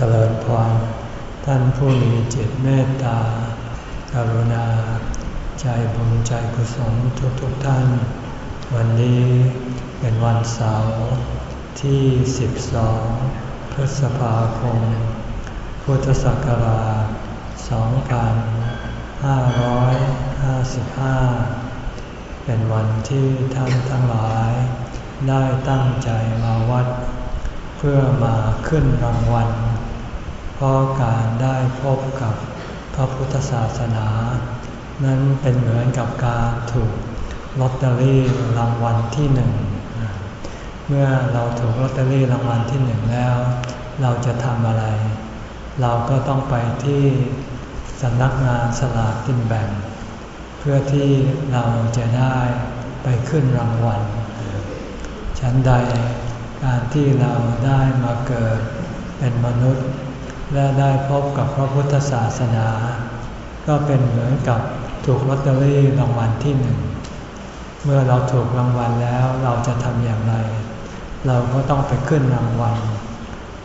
เจริญพรท่านผู้มีจิตเมตตา กรุณา ใจบุญใจกุศลทุกๆทท่าน วันนี้เป็นวันเสาร์ที่ 12 พฤษภาคม พุทธศักราช 2555 เป็นวันที่ท่านทั้งหลาย ได้ตั้งใจมาวัด เพื่อมาขึ้นรางวัล เพราะการได้พบกับพระพุทธศาสนา นั้นเป็นเหมือนกับการถูกลอตเตอรี่รางวัลที่หนึ่ง เมื่อเราถูกลอตเตอรี่รางวัลที่หนึ่งแล้ว เราจะทำอะไร เราก็ต้องไปที่สำนักงานสลากกินแบ่ง เพื่อที่เราจะได้ไปขึ้นรางวัลชั้นใดการที่เราได้มาเกิดเป็นมนุษย์ และได้พบกับพระพุทธศาสนา ก็เป็นเหมือนกับถูกลอตเตอรี่รางวัลที่หนึ่ง เมื่อเราถูกรางวัลแล้วเราจะทำอย่างไร เราก็ต้องไปขึ้นรางวัล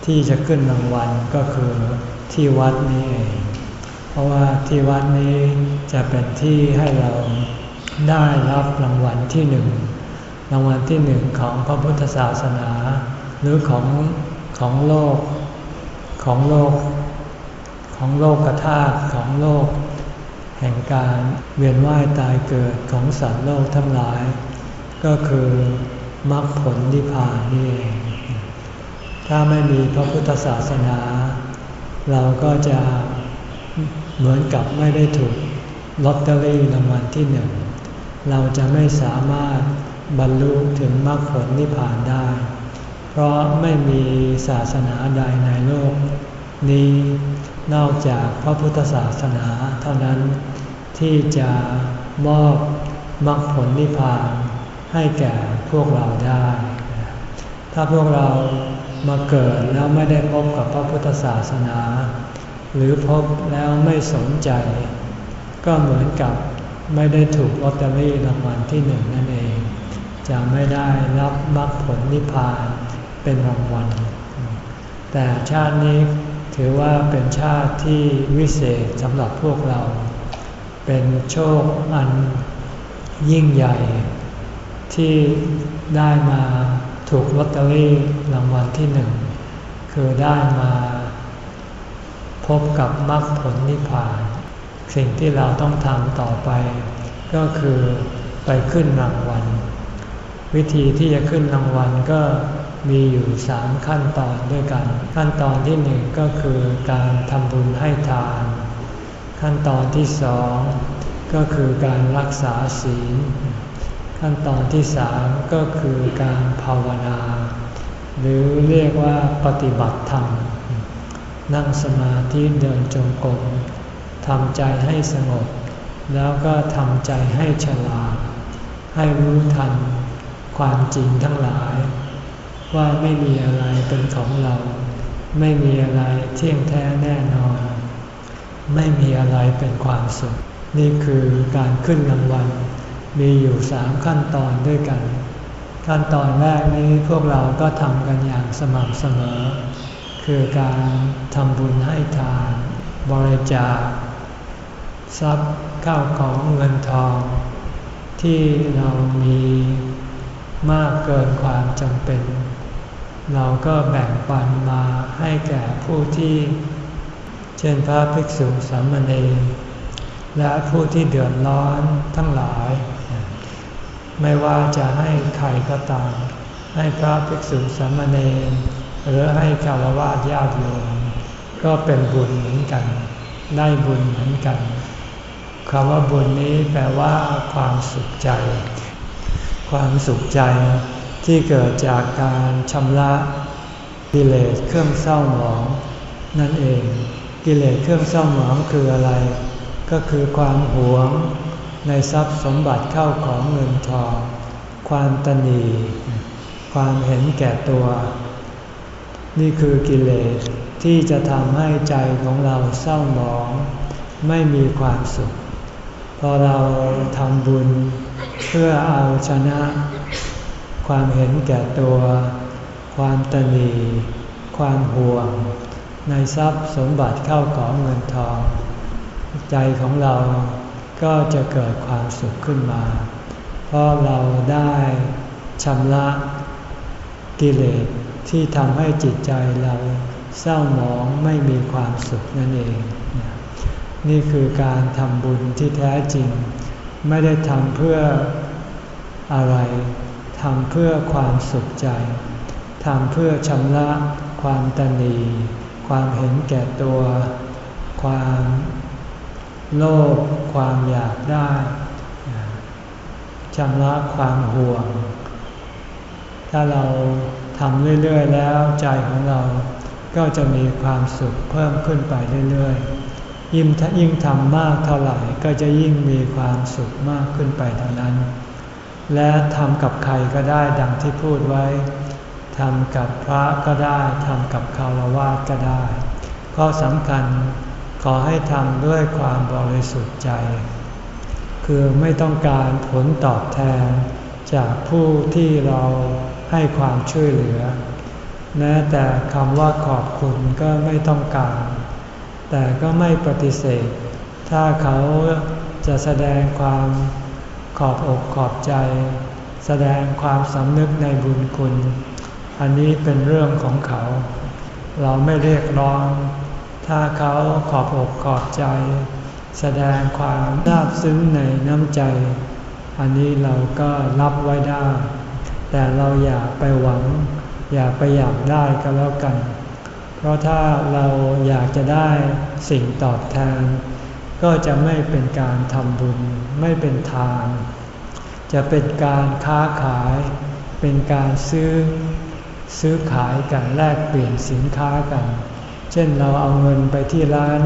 ที่จะขึ้นรางวัลก็คือที่วัดนี้เอง เพราะว่าที่วัดนี้จะเป็นที่ให้เราได้รับรางวัลที่หนึ่ง รางวัลที่หนึ่งของพระพุทธศาสนา หรือของของโลก ของโลก ของโลกกระทาของโลก แห่งการเวียนว่ายตายเกิดของสัตว์โลกทั้งหลาย ก็คือมรรคผลนิพพานนี่เอง ถ้าไม่มีพระพุทธศาสนา เราก็จะเหมือนกับไม่ได้ถูกลอตเตอรี่รางวัลที่หนึ่ง เราจะไม่สามารถบรรลุถึงมรรคผลนิพพานได้ เพราะไม่มีศาสนาใดในโลก นี้นอกจากพระพุทธศาสนาเท่านั้น ที่จะมอบมรรคผลนิพพานให้แก่พวกเราได้ ถ้าพวกเรามาเกิดแล้วไม่ได้พบกับพระพุทธศาสนา หรือพบแล้วไม่สนใจ ก็เหมือนกับไม่ได้ถูกลอตเตอรี่รางวัลที่หนึ่งนั่นเอง จะไม่ได้รับมรรคผลนิพพาน เป็นรางวัล แต่ชาตินี้ถือว่าเป็นชาติที่วิเศษสำหรับพวกเรา เป็นโชคอันยิ่งใหญ่ ที่ได้มาถูกลอตเตอรี่รางวัลที่หนึ่ง คือได้มาพบกับมรรคผลนิพพาน สิ่งที่เราต้องทำต่อไป ก็คือไปขึ้นรางวัล วิธีที่จะขึ้นรางวัลก็ มีอยู่สามขั้นตอนด้วยกัน ขั้นตอนที่หนึ่งก็คือการทำบุญให้ทาน ขั้นตอนที่สองก็คือการรักษาศีล ขั้นตอนที่สามก็คือการภาวนา หรือเรียกว่าปฏิบัติธรรม นั่งสมาธิเดินจงกรมทำใจให้สงบ แล้วก็ทำใจให้ฉลาด ให้รู้ทันความจริงทั้งหลาย ว่าไม่มีอะไรเป็นของเรา ไม่มีอะไรเที่ยงแท้แน่นอน ไม่มีอะไรเป็นความสุข นี่คือการขึ้นรางวัล มีอยู่สามขั้นตอนด้วยกัน ขั้นตอนแรกนี้พวกเราก็ทำกันอย่างสม่ำเสมอ คือการทำบุญให้ทาน บริจาคทรัพย์ข้าวของเงินทอง ที่เรามีมากเกินความจำเป็น เราก็แบ่งปันมาให้แก่ผู้ที่ เช่นพระภิกษุสามเณรและผู้ที่เดือดร้อนทั้งหลาย ไม่ว่าจะให้ใครก็ตาม ให้พระภิกษุสามเณรหรือให้คารวะญาติโยมก็เป็นบุญเหมือนกัน ได้บุญเหมือนกันคำว่าบุญนี้แปลว่าความสุขใจ ความสุขใจ ที่เกิดจากการชำระกิเลสเครื่องเศร้าหมอง นั่นเอง กิเลสเครื่องเศร้าหมองคืออะไร ก็คือความหวงในทรัพย์สมบัติเข้าของเงินทอง ความตนี ความเห็นแก่ตัว นี่คือกิเลสที่จะทำให้ใจของเราเศร้าหมอง ไม่มีความสุข พอเราทำบุญเพื่อเอาชนะ ความเห็นแก่ตัว ความตนี ความห่วง ในทรัพย์สมบัติเข้าของเงินทอง ใจของเราก็จะเกิดความสุขขึ้นมา เพราะเราได้ชำระกิเลสที่ทำให้จิตใจเราเศร้าหมองไม่มีความสุขนั่นเอง นี่คือการทำบุญที่แท้จริง ไม่ได้ทำเพื่ออะไร ทำเพื่อความสุขใจ ทำเพื่อชำระความตนี ความเห็นแก่ตัว ความโลภ ความอยากได้ ชำระความห่วง ถ้าเราทำเรื่อยๆ แล้วใจของเราก็จะมีความสุขเพิ่มขึ้นไปเรื่อยๆ ยิ่งยิ่งทำมากเท่าไหร่ก็จะยิ่งมีความสุขมากขึ้นไปเท่านั้น และทำกับใครก็ได้ดังที่พูดไว้ทำกับพระก็ได้ทำกับคารวะก็ได้ ข้อสำคัญขอให้ทำด้วยความบริสุทธิ์ใจ คือไม่ต้องการผลตอบแทนจากผู้ที่เราให้ความช่วยเหลือ แม้แต่คำว่าขอบคุณก็ไม่ต้องการ แต่ก็ไม่ปฏิเสธ ถ้าเขาจะแสดงความ ขอบอกขอบใจ แสดงความสำนึกในบุญคุณ อันนี้เป็นเรื่องของเขา เราไม่เรียกร้อง ถ้าเขาขอบอกขอบใจ แสดงความซาบซึ้งในน้ำใจ อันนี้เราก็รับไว้ได้ แต่เราอย่าไปหวัง อย่าไปอยากได้ก็แล้วกัน เพราะถ้าเราอยากจะได้สิ่งตอบแทน ก็จะไม่เป็นการทำบุญ ไม่เป็นทาน จะเป็นการค้าขาย เป็นการซื้อ ซื้อขายกันแลกเปลี่ยนสินค้ากัน เช่นเราเอาเงินไปที่ร้าน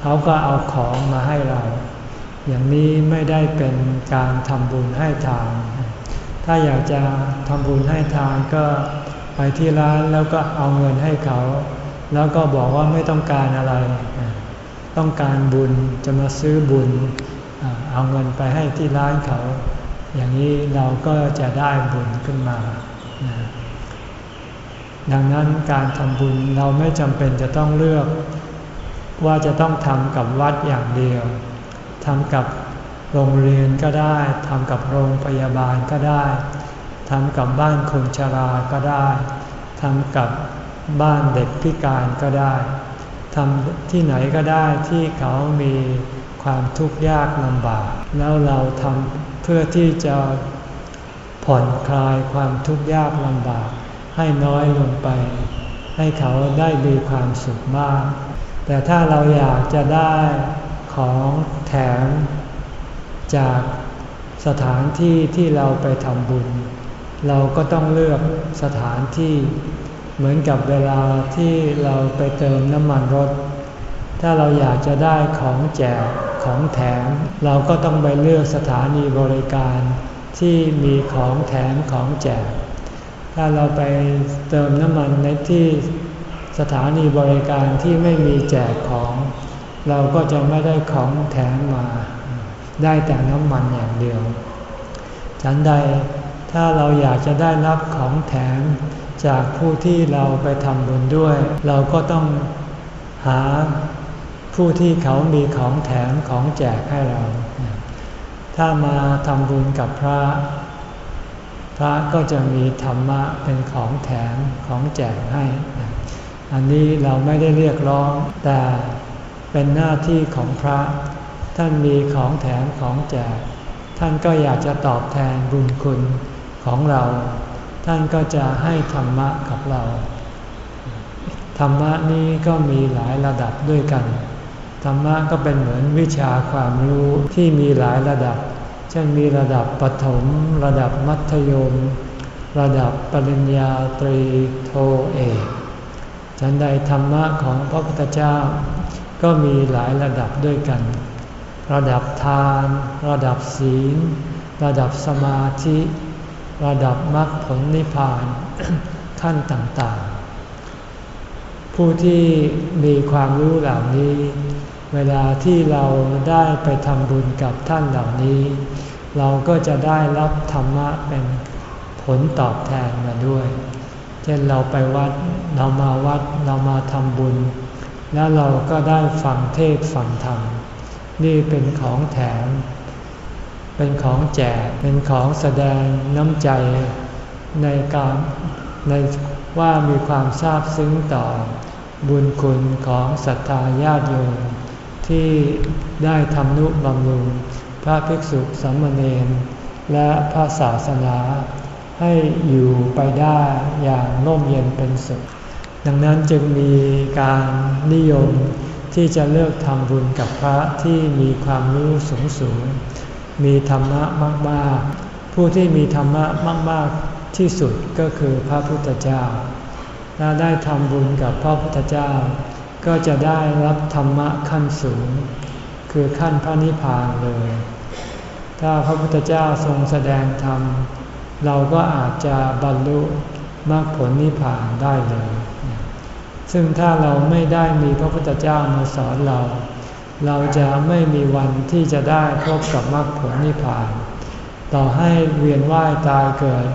เขาก็เอาของมาให้เรา อย่างนี้ไม่ได้เป็นการทำบุญให้ทาน ถ้าอยากจะทำบุญให้ทานก็ไปที่ร้านแล้วก็เอาเงินให้เขา แล้วก็บอกว่าไม่ต้องการอะไร ต้องการบุญจะมาซื้อบุญเอาเงินไปให้ที่ร้านเขา อย่างนี้เราก็จะได้บุญขึ้นมา ดังนั้นการทำบุญเราไม่จำเป็นจะต้องเลือก ว่าจะต้องทำกับวัดอย่างเดียวทำกับโรงเรียนก็ได้ทำกับโรงพยาบาลก็ได้ทำกับบ้านคนชราก็ได้ทำกับบ้านเด็กพิการก็ได้ ทำที่ไหนก็ได้ที่เขามีความทุกข์ยากลำบาก แล้วเราทำเพื่อที่จะผ่อนคลายความทุกข์ยากลำบาก ให้น้อยลงไป ให้เขาได้มีความสุขมาก แต่ถ้าเราอยากจะได้ของแถม จากสถานที่ที่เราไปทำบุญ เราก็ต้องเลือกสถานที่ เหมือนกับเวลาที่เราไปเติมน้ำมันรถ ถ้าเราอยากจะได้ของแจกของแถม เราก็ต้องไปเลือกสถานีบริการที่มีของแถมของแจก ถ้าเราไปเติมน้ำมันในที่สถานีบริการที่ไม่มีแจกของ เราก็จะไม่ได้ของแถมมา ได้แต่น้ำมันอย่างเดียว ฉันใดถ้าเราอยากจะได้รับของแถม จากผู้ที่เราไปทำบุญด้วย เราก็ต้องหาผู้ที่เขามีของแถมของแจกให้เรา ถ้ามาทำบุญกับพระ พระก็จะมีธรรมะเป็นของแถมของแจกให้ อันนี้เราไม่ได้เรียกร้อง แต่เป็นหน้าที่ของพระ ท่านมีของแถมของแจก ท่านก็อยากจะตอบแทนบุญคุณของเรา ท่านก็จะให้ธรรมะกับเรา ธรรมะนี้ก็มีหลายระดับด้วยกัน ธรรมะก็เป็นเหมือนวิชาความรู้ที่มีหลายระดับ เช่นมีระดับปฐม ระดับมัธยม ระดับปริญญาตรีโทเอกฉันใดธรรมะของพระพุทธเจ้า ก็มีหลายระดับด้วยกัน ระดับทาน ระดับศีล ระดับสมาธิ ระดับมรรคผลนิพพานขั้นต่างๆ ผู้ที่มีความรู้เหล่านี้ เวลาที่เราได้ไปทำบุญกับท่านเหล่านี้ เราก็จะได้รับธรรมะเป็นผลตอบแทนมาด้วย เช่นเราไปวัดเรามาวัดเรามาทำบุญ แล้วเราก็ได้ฟังเทศฟังธรรม นี่เป็นของแถม เป็นของแจก เป็นของแสดงน้ำใจในการในว่ามีความซาบซึ้งต่อ บุญคุณของศรัทธาญาติโยมที่ได้ทำนุบำรุง พระภิกษุสามเณรและพระศาสนา ให้อยู่ไปได้อย่างร่มเย็นเป็นสุข ดังนั้นจึงมีการนิยมที่จะเลือกทำบุญกับพระที่มีความรู้สูงสูง มีธรรมะมากๆ ผู้ที่มีธรรมะมากๆที่สุดก็คือพระพุทธเจ้า ถ้าได้ทำบุญกับพระพุทธเจ้า ก็จะได้รับธรรมะขั้นสูง คือขั้นพระนิพพานเลย ถ้าพระพุทธเจ้าทรงแสดงธรรม เราก็อาจจะบรรลุมรรคผลนิพพานได้เลย ซึ่งถ้าเราไม่ได้มีพระพุทธเจ้ามาสอนเรา เราจะไม่มีวันที่จะได้พบกับมรรคผลนิพพาน ต่อให้เวียนว่ายตายเกิด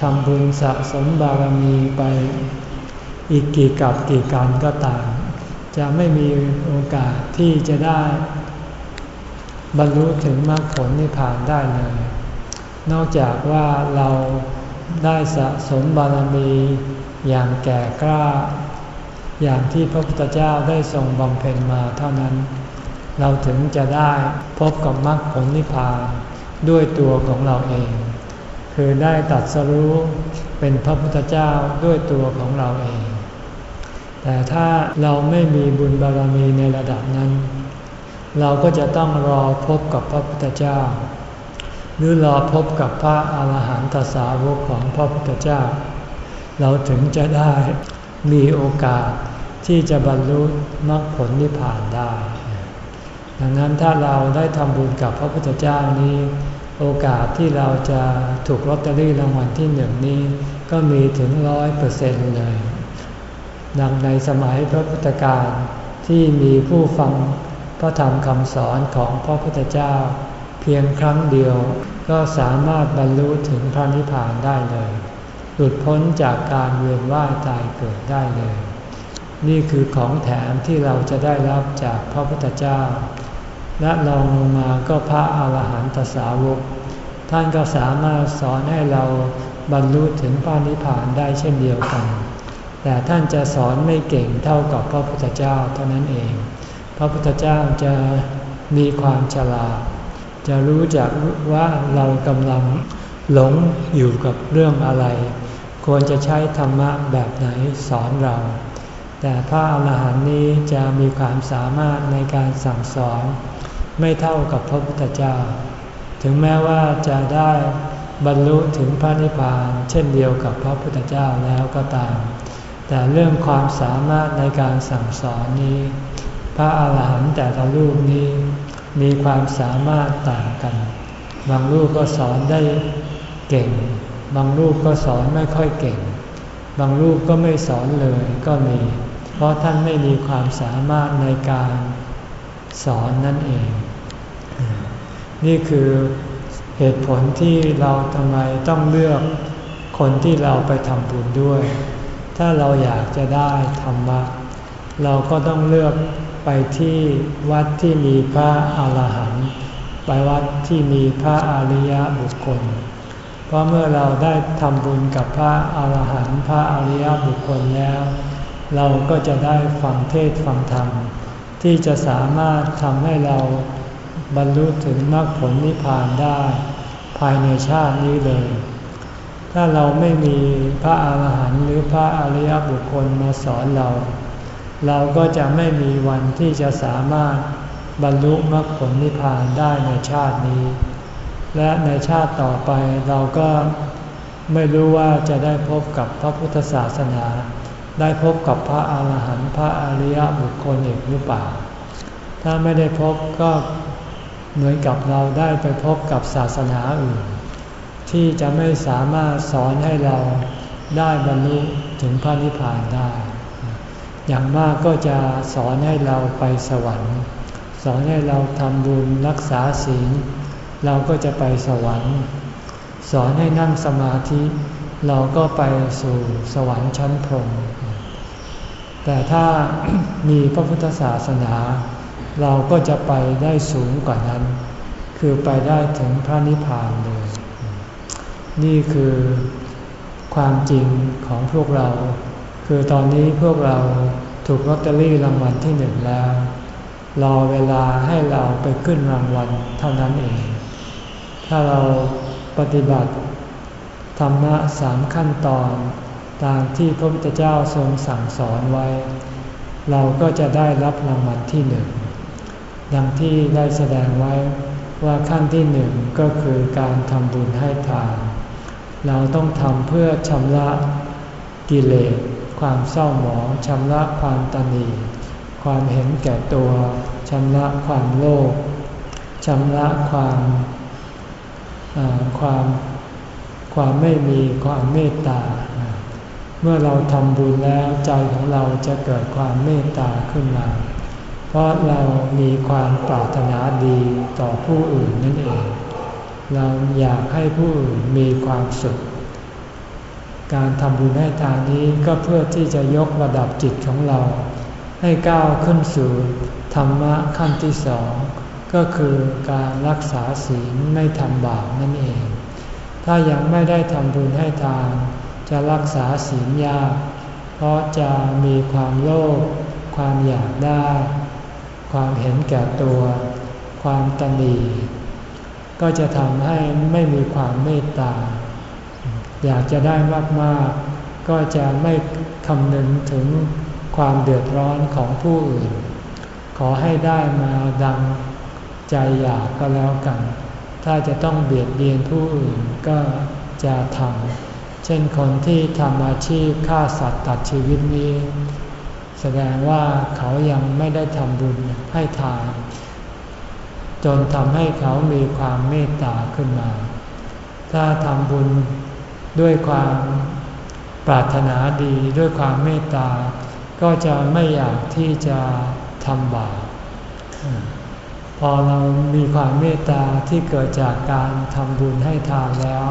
ทำบุญสะสมบารมีไปอีกกี่กับกี่การก็ตาม จะไม่มีโอกาสที่จะได้ บรรลุถึงมรรคผลนิพพานได้เลย นอกจากว่าเราได้สะสมบารมีอย่างแก่กล้า อย่างที่พระพุทธเจ้าได้ทรงบำเพ็ญมาเท่านั้น เราถึงจะได้พบกับมรรคผลนิพพานด้วยตัวของเราเอง คือได้ตัดสรู้เป็นพระพุทธเจ้าด้วยตัวของเราเอง แต่ถ้าเราไม่มีบุญบารมีในระดับนั้น เราก็จะต้องรอพบกับพระพุทธเจ้า หรือรอพบกับพระอาหารหันตสาวกของพระพุทธเจ้า เราถึงจะได้มีโอกาสที่จะบรรลุมรรคผลนิพพานได้ ดังนั้นถ้าเราได้ทำบุญกับพระพุทธเจ้านี้ โอกาสที่เราจะถูกลอตเตอรี่รางวัลที่หนึ่งนี้ ก็มีถึงร้อยเปอร์เซ็นต์เลย ดังในสมัยพระพุทธการที่มีผู้ฟังพระธรรมคำสอนของพระพุทธเจ้า เพียงครั้งเดียวก็สามารถบรรลุถึงพระนิพพานได้เลย หลุดพ้นจากการเวียนว่ายตายเกิดได้เลย นี่คือของแถมที่เราจะได้รับจากพระพุทธเจ้า และลองลงมาก็พระอาหารหันตสาวก ท่านก็สามารถสอนให้เราบรรลุถึงพระนิพพานได้เช่นเดียวกัน แต่ท่านจะสอนไม่เก่งเท่ากับพระพุทธเจ้าเท่านั้นเอง พระพุทธเจ้าจะมีความฉลาด จะรู้จักว่าเรากำลังหลงอยู่กับเรื่องอะไร ควรจะใช้ธรรมะแบบไหนสอนเรา แต่พระอรหันต์นี้จะมีความสามารถในการสั่งสอน ไม่เท่ากับพระพุทธเจ้า ถึงแม้ว่าจะได้บรรลุถึงพระนิพพานเช่นเดียวกับพระพุทธเจ้าแล้วก็ตาม แต่เรื่องความสามารถในการสั่งสอนนี้ พระอาหารหันต์แต่ละรูปนี้ มีความสามารถต่างกัน บางรูปก็สอนได้เก่ง บางรูปก็สอนไม่ค่อยเก่ง บางรูปก็ไม่สอนเลยก็มี เพราะท่านไม่มีความสามารถในการสอนนั่นเอง นี่คือเหตุผลที่เราทำไมต้องเลือกคนที่เราไปทำบุญด้วย ถ้าเราอยากจะได้ธรรมะ เราก็ต้องเลือกไปที่วัดที่มีพระอาหารหันต์ไปวัดที่มีพระอริยบุคคล เพราะเมื่อเราได้ทำบุญกับพระอาหารหันต์พระอริยบุคคลแล้ว เราก็จะได้ฟังเทศฟังธรรมที่จะสามารถทำให้เรา บรรลุถึงมรรคผลนิพพานได้ ภายในชาตินี้เลย ถ้าเราไม่มีพระอาหารหันต์หรือพระอริยบุคคลมาสอนเรา เราก็จะไม่มีวันที่จะสามารถบรรลุมรรคผลนิพพานได้ในชาตินี้ และในชาติต่อไปเราก็ไม่รู้ว่าจะได้พบกับพระพุทธศาสนา ได้พบกับพระอาหารหันต์พระอริยบุคคลอีกหรือเปล่า ถ้าไม่ได้พบก็ เหมือนกับเราได้ไปพบกับศาสนาอื่น ที่จะไม่สามารถสอนให้เราได้บรรลุถึงพระนิพพานได้ อย่างมากก็จะสอนให้เราไปสวรรค์ สอนให้เราทำบุญรักษาศีลเราก็จะไปสวรรค์ สอนให้นั่งสมาธิ เราก็ไปสู่สวรรค์ชั้นพรหมแต่ถ้ามีพระพุทธศาสนา เราก็จะไปได้สูงกว่านั้น คือไปได้ถึงพระนิพพานเลย นี่คือความจริงของพวกเรา คือตอนนี้พวกเราถูกลอตเตอรี่รางวัลที่หนึ่งแล้ว รอเวลาให้เราไปขึ้นรางวัลเท่านั้นเอง ถ้าเราปฏิบัติธรรมะสามขั้นตอน ตามที่พระพุทธเจ้าทรงสั่งสอนไว้ เราก็จะได้รับรางวัลที่หนึ่ง ดังที่ได้แสดงไว้ว่าขั้นที่หนึ่งก็คือการทำบุญให้ทาน เราต้องทำเพื่อชำระกิเลส ความเศร้าหมองชำระความตนีความเห็นแก่ตัวชำระความโลภชำระความความความไม่มีความเมตตา เมื่อเราทำบุญแล้วใจของเราจะเกิดความเมตตาขึ้นมา เพราะเรามีความปรารถนาดีต่อผู้อื่นนั่นเอง เราอยากให้ผู้อื่นมีความสุข การทำบุญให้ทานนี้ก็เพื่อที่จะยกระดับจิตของเรา ให้ก้าวขึ้นสู่ธรรมะขั้นที่สอง ก็คือการรักษาศีลไม่ทำบาปนั่นเอง ถ้ายังไม่ได้ทำบุญให้ทาน จะรักษาศีลยาก เพราะจะมีความโลภความอยากได้ ความเห็นแก่ตัว ความตนีก็จะทำให้ไม่มีความเมตตา อยากจะได้มากๆ ก็จะไม่คำนึงถึงความเดือดร้อนของผู้อื่น ขอให้ได้มาดังใจอยากก็แล้วกัน ถ้าจะต้องเบียดเบียนผู้อื่นก็จะทำเช่นคนที่ทำอาชีพฆ่าสัตว์ตัดชีวิตนี้ แสดงว่าเขายังไม่ได้ทำบุญให้ทาน จนทำให้เขามีความเมตตาขึ้นมา ถ้าทำบุญด้วยความปรารถนาดีด้วยความเมตตา ก็จะไม่อยากที่จะทำบาปพอเรามีความเมตตาที่เกิดจากการทำบุญให้ทานแล้ว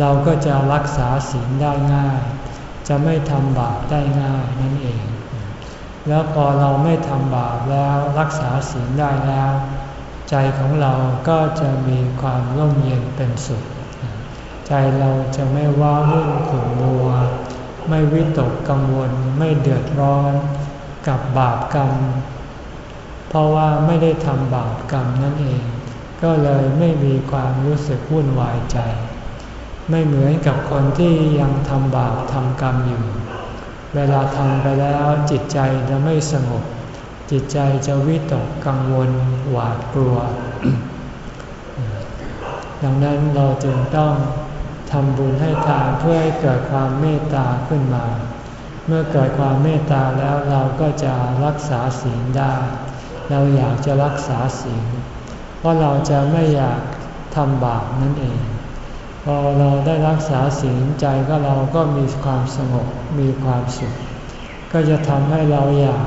เราก็จะรักษาศีลได้ง่าย จะไม่ทำบาปได้ง่ายนั่นเอง แล้วพอเราไม่ทำบาปแล้วรักษาศีลได้แล้ว ใจของเราก็จะมีความร่มเย็นเป็นสุข ใจเราจะไม่ว้าวุ่นขุ่นมัว ไม่วิตกกังวลไม่เดือดร้อนกับบาปกรรม เพราะว่าไม่ได้ทำบาปกรรมนั่นเอง ก็เลยไม่มีความรู้สึกวุ่นวายใจ ไม่เหมือนกับคนที่ยังทำบาปทำกรรมอยู่ เวลาทำไปแล้วจิตใจจะไม่สงบ จิตใจจะวิตกกังวลหวาดกลัว ดังนั้นเราจึงต้องทำบุญให้ทานเพื่อให้เกิดความเมตตาขึ้นมา เมื่อเกิดความเมตตาแล้วเราก็จะรักษาศีลได้ เราอยากจะรักษาศีล เพราะเราจะไม่อยากทำบาปนั่นเอง พอเราได้รักษาศีลใจก็เราก็มีความสงบมีความสุข ก็จะทำให้เราอยาก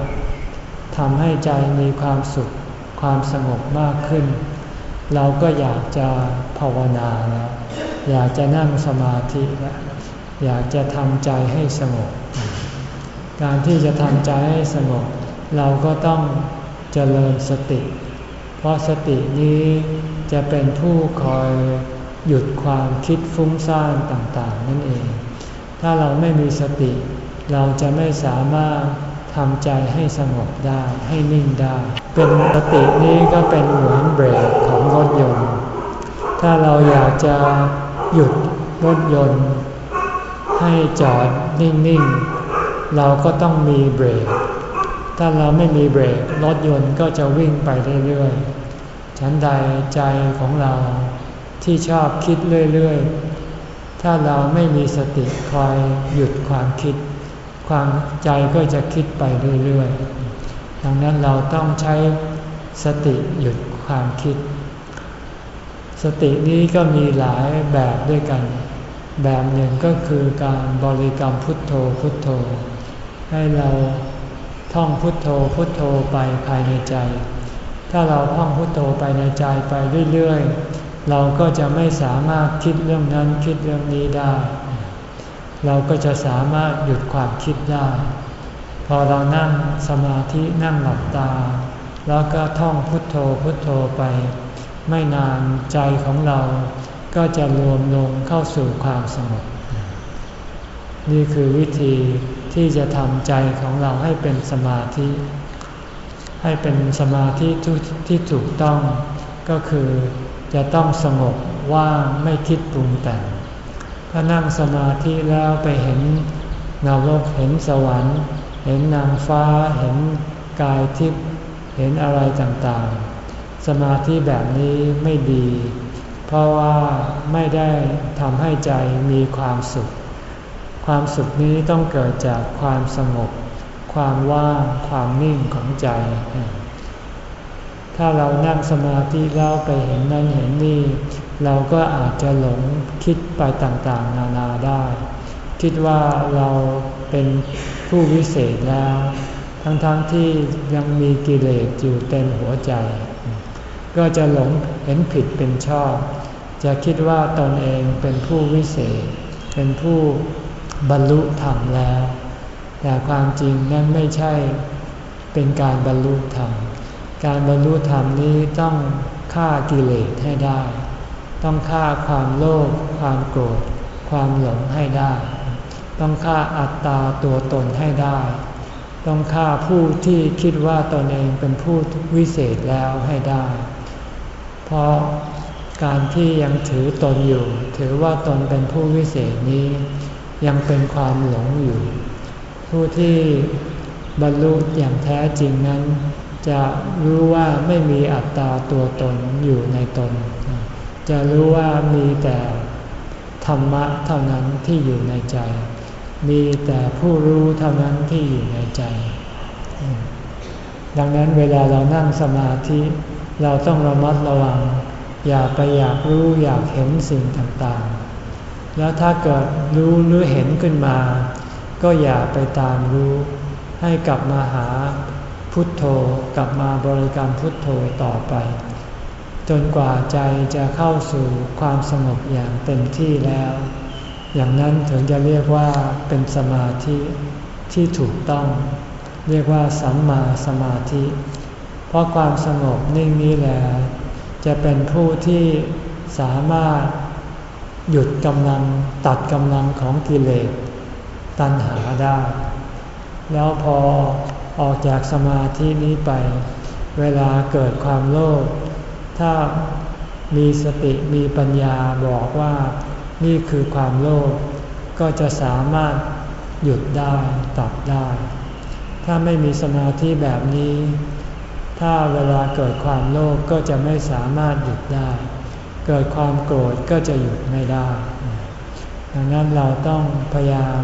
ทำให้ใจมีความสุข ความสงบมากขึ้น เราก็อยากจะภาวนาแล้วอยากจะนั่งสมาธิแล้วอยากจะทำใจให้สงบ การที่จะทำใจให้สงบเราก็ต้องเจริญสติ เพราะสตินี้จะเป็นผู้คอย หยุดความคิดฟุ้งซ่านต่างๆ นั่นเอง ถ้าเราไม่มีสติ เราจะไม่สามารถทำใจให้สงบได้ให้นิ่งได้ เป็นสตินี้ก็เป็นเหมือนเบรกของรถยนต์ ถ้าเราอยากจะหยุดรถยนต์ ให้จอดนิ่งๆ เราก็ต้องมีเบรก ถ้าเราไม่มีเบรกรถยนต์ก็จะวิ่งไปเรื่อยๆ ฉันใดใจของเรา ที่ชอบคิดเรื่อย ๆ ถ้าเราไม่มีสติคอยหยุดความคิด ความใจก็จะคิดไปเรื่อย ๆ ดังนั้นเราต้องใช้สติหยุดความคิด สตินี้ก็มีหลายแบบด้วยกัน แบบหนึ่งก็คือการบริกรรมพุทโธพุทโธ ให้เราท่องพุทโธพุทโธไปภายในใจ ถ้าเราท่องพุทโธไปในใจไปเรื่อย ๆ เราก็จะไม่สามารถคิดเรื่องนั้นคิดเรื่องนี้ได้ เราก็จะสามารถหยุดความคิดได้ พอเรานั่งสมาธินั่งหลับตา แล้วก็ท่องพุทโธพุทโธไป ไม่นานใจของเราก็จะรวมลงเข้าสู่ความสงบนี่คือวิธีที่จะทำใจของเราให้เป็นสมาธิ ให้เป็นสมาธิที่ถูกต้องก็คือ จะต้องสงบว่างไม่คิดปรุงแต่ง ถ้านั่งสมาธิแล้วไปเห็นนรกเห็นสวรรค์ เห็นนางฟ้า เห็นกายทิพย์เห็นอะไรต่างๆ สมาธิแบบนี้ไม่ดี เพราะว่าไม่ได้ทำให้ใจมีความสุข ความสุขนี้ต้องเกิดจากความสงบ ความว่าง ความนิ่งของใจ ถ้าเรานั่งสมาธิแล้วไปเห็นนั่นเห็นนี่ เราก็อาจจะหลงคิดไปต่างๆ นานาได้ คิดว่าเราเป็นผู้วิเศษแล้ว ทั้งๆทที่ยังมีกิเลสอยู่เต็มหัวใจ ก็จะหลงเห็นผิดเป็นชอบ จะคิดว่าตนเองเป็นผู้วิเศษ เป็นผู้บรรลุธรรมแล้ว แต่ความจริงนั้นไม่ใช่เป็นการบรรลุธรรม การบรรลุธรรมนี้ต้องฆ่ากิเลสให้ได้ ต้องฆ่าความโลภความโกรธ ความหลงให้ได้ ต้องฆ่าอัตตาตัวตนให้ได้ ต้องฆ่าผู้ที่คิดว่าตนเองเป็นผู้วิเศษแล้วให้ได้ เพราะการที่ยังถือตนอยู่ ถือว่าตนเป็นผู้วิเศษนี้ ยังเป็นความหลงอยู่ ผู้ที่บรรลุอย่างแท้จริงนั้น จะรู้ว่าไม่มีอัตตาตัวตนอยู่ในตน จะรู้ว่ามีแต่ธรรมะเท่านั้นที่อยู่ในใจ มีแต่ผู้รู้เท่านั้นที่อยู่ในใจ ดังนั้นเวลาเรานั่งสมาธิเราต้องระมัดระวัง อย่าไปอยากรู้อยากเห็นสิ่งต่างๆ แล้วถ้าเกิดรู้หรือเห็นขึ้นมา ก็อย่าไปตามรู้ ให้กลับมาหา พุทโธกลับมาบริกรรมพุทโธต่อไป จนกว่าใจจะเข้าสู่ความสงบอย่างเต็มที่แล้ว อย่างนั้นถึงจะเรียกว่าเป็นสมาธิที่ถูกต้อง เรียกว่าสัมมาสมาธิ เพราะความสงบนิ่งนี้แหละจะเป็นผู้ที่สามารถหยุดกำลังตัดกำลังของกิเลสตัณหาได้ แล้วพอ ออกจากสมาธินี้ไป เวลาเกิดความโลภถ้ามีสติมีปัญญาบอกว่านี่คือความโลภก็จะสามารถหยุดได้ตัดได้ ถ้าไม่มีสมาธิแบบนี้ ถ้าเวลาเกิดความโลภก็จะไม่สามารถหยุดได้ เกิดความโกรธก็จะหยุดไม่ได้ ดังนั้นเราต้องพยายาม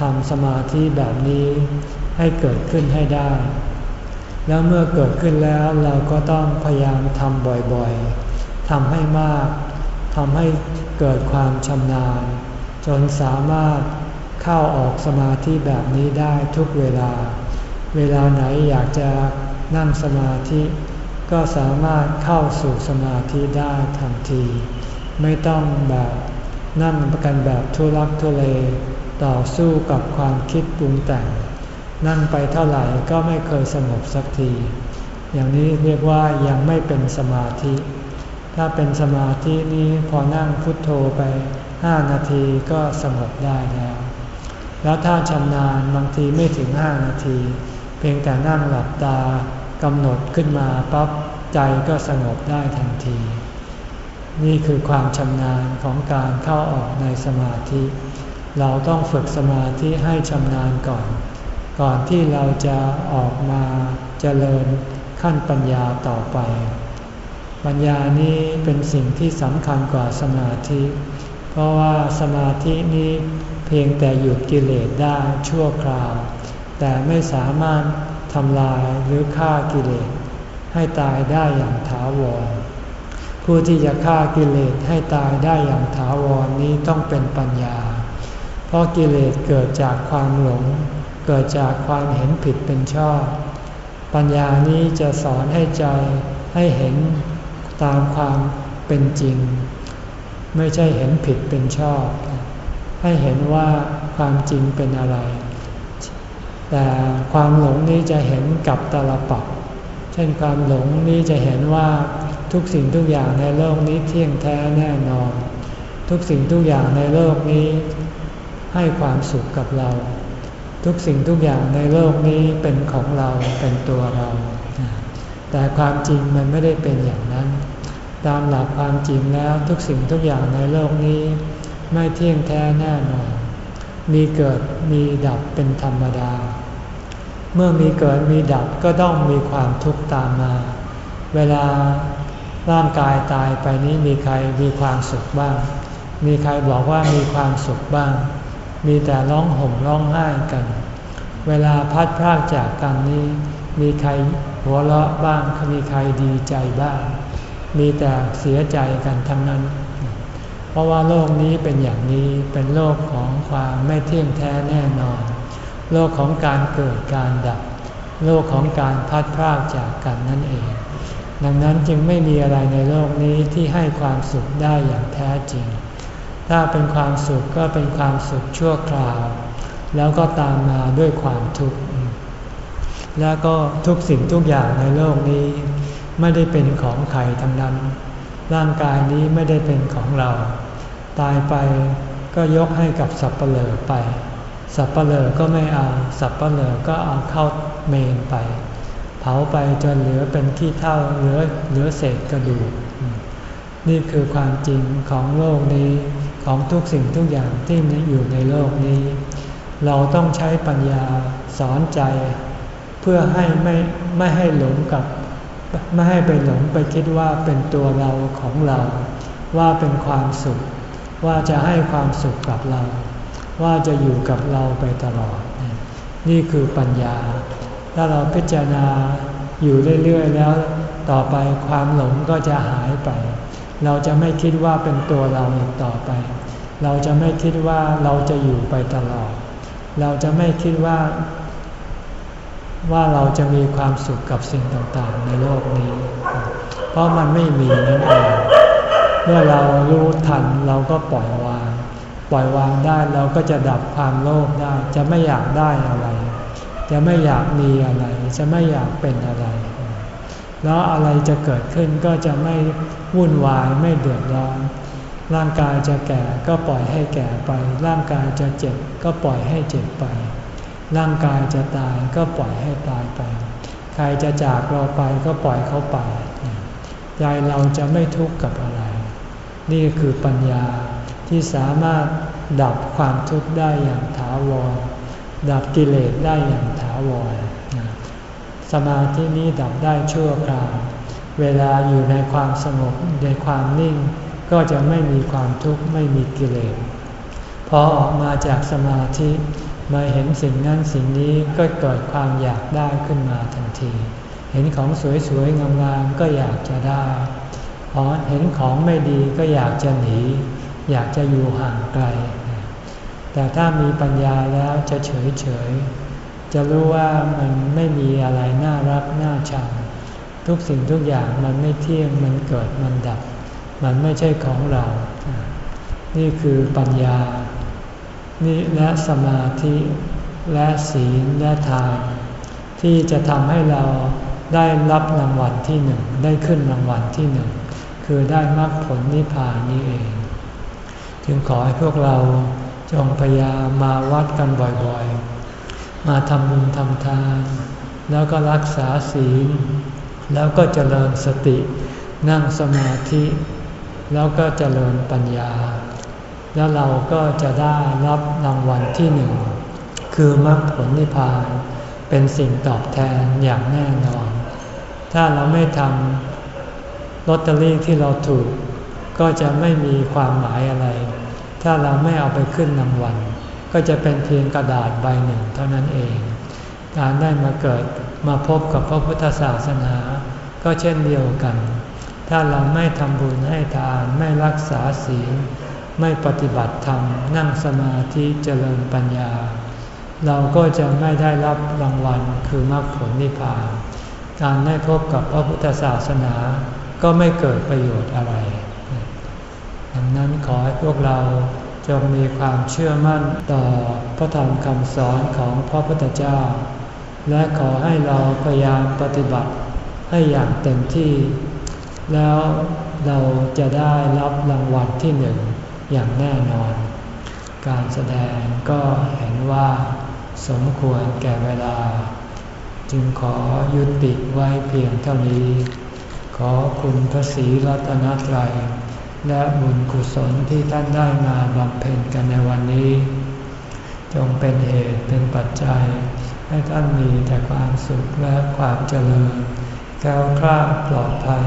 ทำสมาธิแบบนี้ ให้เกิดขึ้นให้ได้ แล้วเมื่อเกิดขึ้นแล้วเราก็ต้องพยายามทำบ่อยๆทำให้มากทำให้เกิดความชำนาญ จนสามารถเข้าออกสมาธิแบบนี้ได้ทุกเวลา เวลาไหนอยากจะนั่งสมาธิ ก็สามารถเข้าสู่สมาธิได้ทันที ไม่ต้องแบบนั่งประกันแบบทุรักทุเลต่อสู้กับความคิดปรุงแต่ง นั่งไปเท่าไหร่ก็ไม่เคยสงบสักที อย่างนี้เรียกว่ายังไม่เป็นสมาธิ ถ้าเป็นสมาธินี้พอนั่งพุทโธไปห้านาทีก็สงบได้แล้ว แล้วถ้าชำนาญบางทีไม่ถึงห้านาที เพียงแต่นั่งหลับตากำหนดขึ้นมาปั๊บใจก็สงบได้ทันที นี่คือความชำนาญของการเข้าออกในสมาธิ เราต้องฝึกสมาธิให้ชำนาญก่อน ก่อนที่เราจะออกมาเจริญขั้นปัญญาต่อไป ปัญญานี้เป็นสิ่งที่สำคัญกว่าสมาธิ เพราะว่าสมาธินี้เพียงแต่หยุดกิเลสได้ชั่วคราว แต่ไม่สามารถทำลายหรือฆ่ากิเลสให้ตายได้อย่างถาวร ผู้ที่จะฆ่ากิเลสให้ตายได้อย่างถาวรนี้ต้องเป็นปัญญา เพราะกิเลสเกิดจากความหลง เกิดจากความเห็นผิดเป็นชอบ ปัญญานี้จะสอนให้ใจให้เห็นตามความเป็นจริง ไม่ใช่เห็นผิดเป็นชอบ ให้เห็นว่าความจริงเป็นอะไร แต่ความหลงนี้จะเห็นกับตลปัดเช่นความหลงนี้จะเห็นว่าทุกสิ่งทุกอย่างในโลกนี้เที่ยงแท้แน่นอน ทุกสิ่งทุกอย่างในโลกนี้ให้ความสุขกับเรา ทุกสิ่งทุกอย่างในโลกนี้เป็นของเราเป็นตัวเรา แต่ความจริงมันไม่ได้เป็นอย่างนั้น ตามหลักความจริงแล้วทุกสิ่งทุกอย่างในโลกนี้ ไม่เที่ยงแท้แน่นอน มีเกิดมีดับเป็นธรรมดา เมื่อมีเกิดมีดับก็ต้องมีความทุกข์ตามมา เวลาร่างกายตายไปนี้มีใครมีความสุขบ้าง มีใครบอกว่ามีความสุขบ้าง มีแต่ร้องห่มร้องไห้กัน เวลาพัดพรากจากกันนี้ มีใครหัวเราะบ้าง มีใครดีใจบ้าง มีแต่เสียใจกันทั้งนั้น เพราะว่าโลกนี้เป็นอย่างนี้ เป็นโลกของความไม่เที่ยงแท้แน่นอน โลกของการเกิดการดับ โลกของการพัดพรากจากกันนั่นเอง ดังนั้นจึงไม่มีอะไรในโลกนี้ที่ให้ความสุขได้อย่างแท้จริง ถ้าเป็นความสุขก็เป็นความสุขชั่วคราว แล้วก็ตามมาด้วยความทุกข์แล้วก็ทุกสิ่งทุกอย่างในโลกนี้ ไม่ได้เป็นของใครทั้งนั้น ร่างกายนี้ไม่ได้เป็นของเรา ตายไปก็ยกให้กับสับเปลอไป สับเปลอก็ไม่เอา สับเปลอก็เอาเข้าเมนไป เผาไปจนเหลือเป็นขี้เท่าเหลือเหลือเศษกระดูก นี่คือความจริงของโลกนี้ ของทุกสิ่งทุกอย่างที่อยู่ในโลกนี้ เราต้องใช้ปัญญาสอนใจ เพื่อให้ไม่ไม่ให้หลงกับ ไม่ให้ไปหลงไปคิดว่าเป็นตัวเราของเรา ว่าเป็นความสุข ว่าจะให้ความสุขกับเรา ว่าจะอยู่กับเราไปตลอด นี่คือปัญญา ถ้าเราพิจารณาอยู่เรื่อยๆแล้ว ต่อไปความหลงก็จะหายไปเราจะไม่คิดว่าเป็นตัวเราอีกต่อไป เราจะไม่คิดว่าเราจะอยู่ไปตลอด เราจะไม่คิดว่า ว่าเราจะมีความสุขกับสิ่งต่างๆ ในโลกนี้ เพราะมันไม่มีนั่นเอง เมื่อเรารู้ทันเราก็ปล่อยวาง ปล่อยวางได้เราก็จะดับความโลภได้ จะไม่อยากได้อะไร จะไม่อยากมีอะไร จะไม่อยากเป็นอะไร แล้วอะไรจะเกิดขึ้นก็จะไม่วุ่นวายไม่เดือดร้อน ร่างกายจะแก่ก็ปล่อยให้แก่ไป ร่างกายจะเจ็บก็ปล่อยให้เจ็บไป ร่างกายจะตายก็ปล่อยให้ตายไป ใครจะจากเราไปก็ปล่อยเขาไปใจเราจะไม่ทุกข์กับอะไร นี่คือปัญญาที่สามารถดับความทุกข์ได้อย่างถาวร ดับกิเลสได้อย่างถาวร สมาธินี้ดับได้ชั่วคราว เวลาอยู่ในความสงบในความนิ่ง ก็จะไม่มีความทุกข์ไม่มีกิเลสพอออกมาจากสมาธิมาเห็นสิ่งนั้นสิ่งนี้ก็เกิดความอยากได้ขึ้นมาทันที เห็นของสวยๆงามๆก็อยากจะได้พอเห็นของไม่ดีก็อยากจะหนี อยากจะอยู่ห่างไกล แต่ถ้ามีปัญญาแล้วจะเฉยเฉยจะรู้ว่ามันไม่มีอะไรน่ารักน่าชังทุกสิ่งทุกอย่างมันไม่เที่ยงมันเกิดมันดับ มันไม่ใช่ของเรา นี่คือปัญญา นี่และสมาธิและศีลและทาน ที่จะทำให้เราได้รับรางวัลที่หนึ่ง ได้ขึ้นรางวัลที่หนึ่ง คือได้มรรคผลนิพพานนี้เอง จึงขอให้พวกเราจงพยายามมาวัดกันบ่อยๆ มาทำบุญทำทาน แล้วก็รักษาศีล แล้วก็เจริญสติ นั่งสมาธิ แล้วก็เจริญปัญญา แล้วเราก็จะได้รับรางวัลที่หนึ่ง คือมรรคผลนิพพาน เป็นสิ่งตอบแทนอย่างแน่นอน ถ้าเราไม่ทำลอตเตอรี่ที่เราถูก ก็จะไม่มีความหมายอะไร ถ้าเราไม่เอาไปขึ้นรางวัล ก็จะเป็นเพียงกระดาษใบหนึ่งเท่านั้นเอง การได้มาเกิดมาพบกับพระพุทธศาสนา ก็เช่นเดียวกัน ถ้าเราไม่ทำบุญให้ทานไม่รักษาศีล ไม่ปฏิบัติธรรม นั่งสมาธิเจริญปัญญา เราก็จะไม่ได้รับรางวัลคือมรรคผลนิพพาน การได้พบกับพระพุทธศาสนาก็ไม่เกิดประโยชน์อะไร ดังนั้นขอให้พวกเราจงมีความเชื่อมั่นต่อพระธรรมคำสอนของพระพุทธเจ้า และขอให้เราพยายามปฏิบัติให้อย่างเต็มที่ แล้วเราจะได้รับรางวัลที่หนึ่งอย่างแน่นอน การแสดงก็เห็นว่าสมควรแก่เวลา จึงขอยุติไว้เพียงเท่านี้ ขอคุณพระศรีรัตนตรัย และบุญกุศลที่ท่านได้มาบำเพ็ญกันในวันนี้ จงเป็นเหตุเป็นปัจจัย ให้ท่านมีแต่ความสุขและความเจริญ แก้วคลาดปลอดภัย